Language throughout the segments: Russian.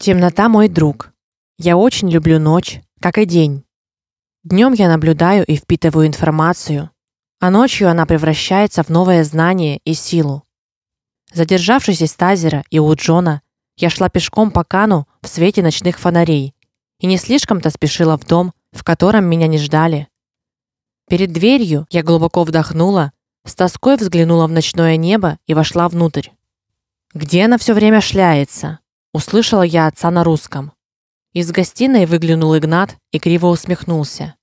Темнота мой друг. Я очень люблю ночь, как и день. Днем я наблюдаю и впитываю информацию, а ночью она превращается в новое знание и силу. Задержавшись из тазера и у Джона, я шла пешком по кану в свете ночных фонарей и не слишком-то спешила в дом, в котором меня не ждали. Перед дверью я глубоко вдохнула, с тоской взглянула в ночное небо и вошла внутрь. Где она все время шляется? Услышала я отца на русском. Из гостиной выглянул Игнат и криво усмехнулся.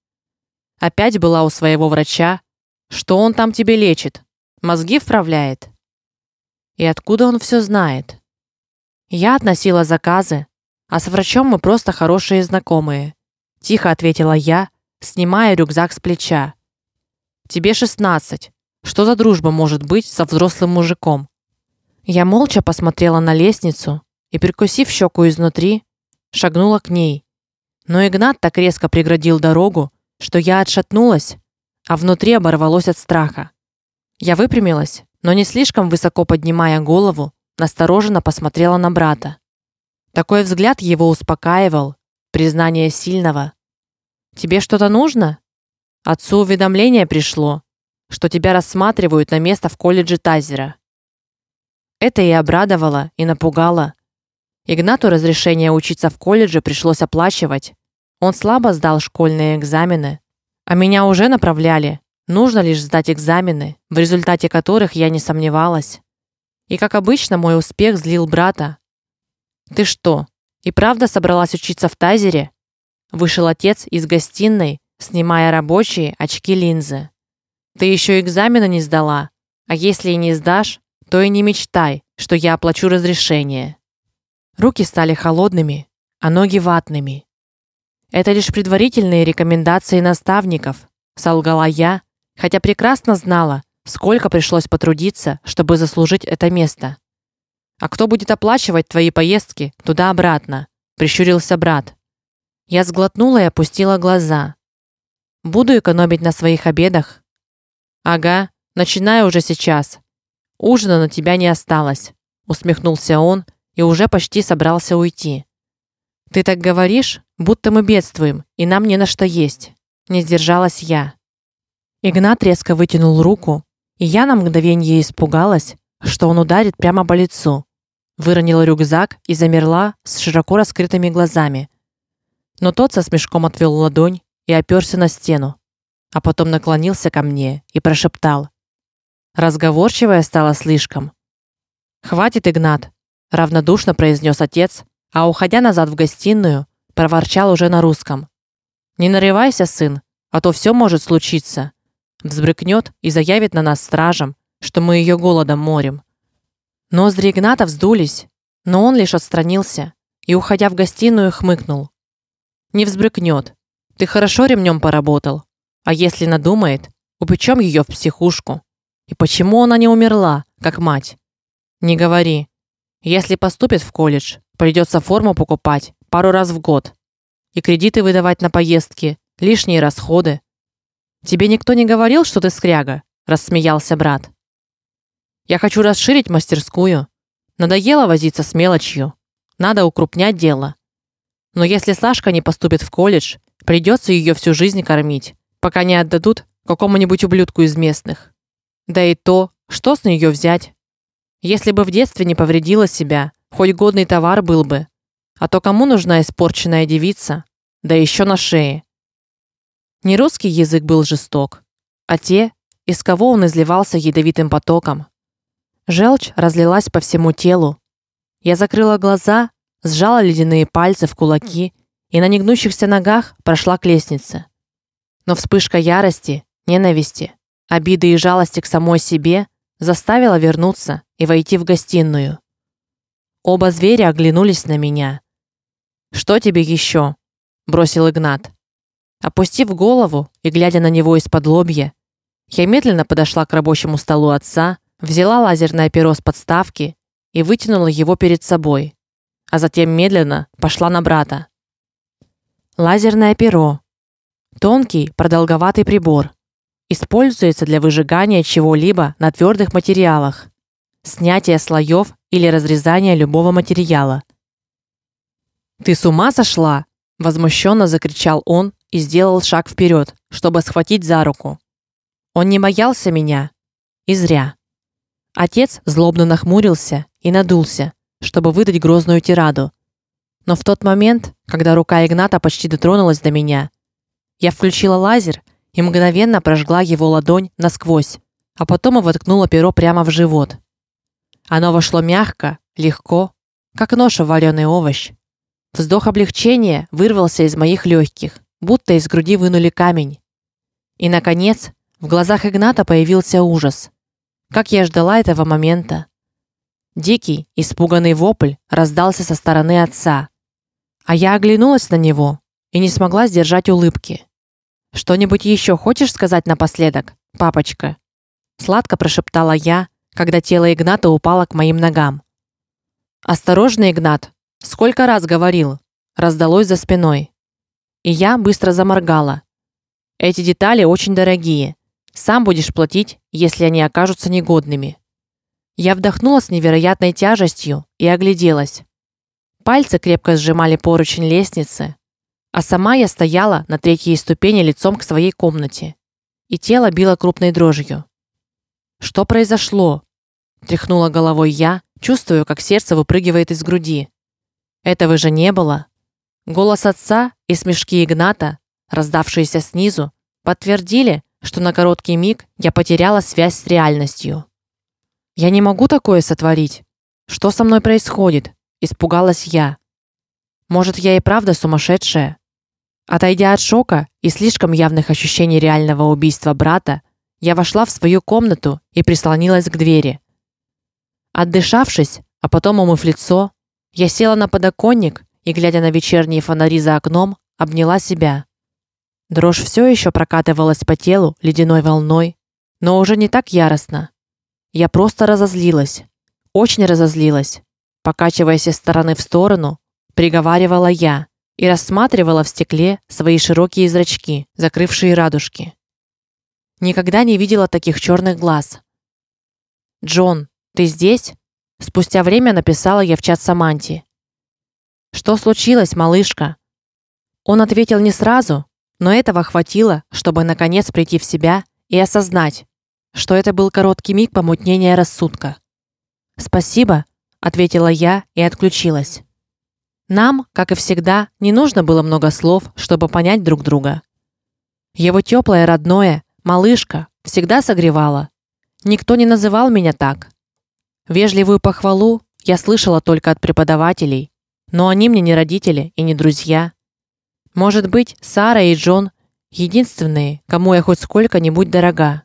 Опять была у своего врача. Что он там тебе лечит? Мозги вправляет? И откуда он все знает? Я относила заказы, а с врачом мы просто хорошие знакомые, тихо ответила я, снимая рюкзак с плеча. Тебе шестнадцать. Что за дружба может быть со взрослым мужиком? Я молча посмотрела на лестницу, и, прикусив щеку изнутри, шагнула к ней. Но Игнат так резко преградил дорогу, что я отшатнулась, а внутри оборвалось от страха. Я выпрямилась, но не слишком высоко поднимая голову, настороженно посмотрела на брата. Такой взгляд его успокаивал, признание сильного. Тебе что-то нужно? Отцу уведомление пришло, что тебя рассматривают на место в колледже Тазера. Это и обрадовало, и напугало. Игнату разрешение учиться в колледже пришлось оплачивать. Он слабо сдал школьные экзамены, а меня уже направляли. Нужно лишь сдать экзамены, в результате которых я не сомневалась. И как обычно, мой успех злил брата. Ты что, и правда собралась учиться в Тазере? Вышел отец из гостиной, снимая рабочие очки-линзы. Ты еще экзамены не сдала, а если и не сдашь, то и не мечтай, что я оплачу разрешение. Руки стали холодными, а ноги ватными. Это лишь предварительные рекомендации наставников, солгала я, хотя прекрасно знала, сколько пришлось потрудиться, чтобы заслужить это место. А кто будет оплачивать твои поездки туда-обратно? прищурился брат. Я сглотнула и опустила глаза. Буду экономить на своих обедах. Ага, начинаю уже сейчас. Ужина на тебя не осталось, усмехнулся он и уже почти собрался уйти. Ты так говоришь, будто мы бедствуем, и нам не на что есть, не сдержалась я. Игнат резко вытянул руку, и я на мгновение испугалась, что он ударит прямо по лицу. Выронила рюкзак и замерла с широко раскрытыми глазами. Но тот со смешком отвел ладонь и оперся на стену, а потом наклонился ко мне и прошептал: "Разговорчивая стала слишком. Хватит, Игнат, равнодушно произнес отец, а уходя назад в гостиную, проворчал уже на русском: "Не нарывайся, сын, а то все может случиться. Взбрыкнет и заявит на нас стражам, что мы ее голодом морим". Ноздри Игната вздулись, но он лишь отстранился и, уходя в гостиную, хмыкнул. Не взбрыкнет. Ты хорошо ремнем поработал. А если надумает, упечем ее в психушку. И почему она не умерла, как мать? Не говори. Если поступит в колледж, придется форму покупать пару раз в год. И кредиты выдавать на поездки, лишние расходы. Тебе никто не говорил, что ты скряга, рассмеялся брат. Я хочу расширить мастерскую. Надоело возиться с мелочью. Надо укрупнять дело. Но если Сашка не поступит в колледж, придется ее всю жизнь кормить, пока не отдадут какому-нибудь ублюдку из местных. Да и то, что с нее взять? Если бы в детстве не повредила себя, хоть годный товар был бы. А то кому нужна испорченная девица, да еще на шее. Не русский язык был жесток, а те, из кого он изливался ядовитым потоком. Желчь разлилась по всему телу. Я закрыла глаза, сжала ледяные пальцы в кулаки и на негнущихся ногах прошла к лестнице. Но вспышка ярости, ненависти, обиды и жалости к самой себе заставила вернуться и войти в гостиную. Оба зверя оглянулись на меня. Что тебе еще? бросил Игнат. Опустив голову и глядя на него из-под лобья, я медленно подошла к рабочему столу отца, взяла лазерное перо с подставки и вытянула его перед собой, а затем медленно пошла на брата. Лазерное перо тонкий, продолговатый прибор, используется для выжигания чего-либо на твердых материалах, снятия слоев или разрезания любого материала. Ты с ума сошла? возмущенно закричал он и сделал шаг вперед, чтобы схватить за руку. Он не боялся меня, и зря. Отец злобно нахмурился и надулся, чтобы выдать грозную тираду. Но в тот момент, когда рука Игната почти дотронулась до меня, я включила лазер и мгновенно прожгла его ладонь насквозь, а потом и воткнула перо прямо в живот. Оно вошло мягко, легко, как нож в вареный овощ. Вздох облегчения вырвался из моих легких, будто из груди вынули камень. И наконец, в глазах Игната появился ужас. Как я ждала этого момента. Дикий, испуганный вопль раздался со стороны отца. А я оглянулась на него и не смогла сдержать улыбки. Что-нибудь еще хочешь сказать напоследок, папочка? сладко прошептала я, когда тело Игната упало к моим ногам. Осторожно, Игнат, сколько раз говорил, раздалось за спиной. И я быстро заморгала. Эти детали очень дорогие. Сам будешь платить, если они окажутся негодными. Я вдохнула с невероятной тяжестью и огляделась. Пальцы крепко сжимали поручень лестницы, а сама я стояла на третьей ступени лицом к своей комнате, и тело било крупной дрожью. Что произошло? тряхнула головой я, чувствуя, как сердце выпрыгивает из груди. Этого же не было. Голос отца и смешки Игната, раздавшиеся снизу, подтвердили, что на короткий миг я потеряла связь с реальностью. Я не могу такое сотворить. Что со мной происходит? испугалась я. Может, я и правда сумасшедшая? Отойдя от шока и слишком явных ощущений реального убийства брата, я вошла в свою комнату и прислонилась к двери. Отдышавшись, а потом умыв лицо, я села на подоконник и, глядя на вечерние фонари за окном, обняла себя. Дрожь все еще прокатывалась по телу ледяной волной, но уже не так яростно. Я просто разозлилась. Очень разозлилась. Покачиваясь из стороны в сторону, приговаривала я и рассматривала в стекле свои широкие зрачки, закрывшие радужки. Никогда не видела таких черных глаз. Джон, ты здесь? Спустя время написала я в чат Саманти. Что случилось, малышка? Он ответил не сразу, но этого хватило, чтобы наконец прийти в себя и осознать, что это был короткий миг помутнения рассудка. "Спасибо", ответила я и отключилась. Нам, как и всегда, не нужно было много слов, чтобы понять друг друга. Его теплое родное, малышка, всегда согревало. Никто не называл меня так. Вежливую похвалу я слышала только от преподавателей, но они мне не родители и не друзья. Может быть, Сара и Джон единственные, кому я хоть сколько-нибудь дорога.